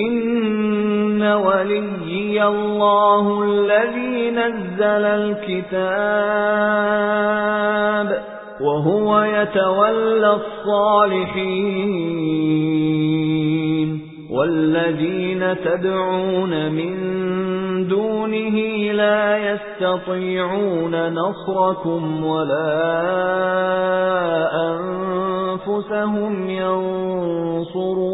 إِنَّ وَلِيِّيَ اللَّهُ الَّذِي نَزَّلَ الْكِتَابَ وَهُوَ يَتَوَلَّى الصَّالِحِينَ وَالَّذِينَ تَدْعُونَ مِن دُونِهِ لَا يَسْتَطِيعُونَ نَصْرَكُمْ وَلَا أَنفُسَهُمْ يَنصُرُونَ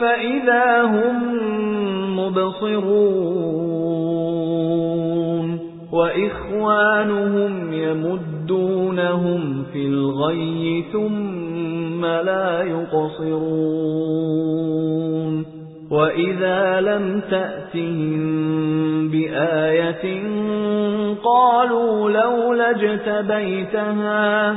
فَإِذَا هُمْ مُبْصِرُونَ وَإِخْوَانُهُمْ يَمُدُّونَهُمْ فِي الْغَيِّ ثُمَّ لَا يُقْصِرُونَ وَإِذَا لَمْ تَأْتِهِم بِآيَةٍ قَالُوا لَوْلَا اجْتَبَيْتَهَا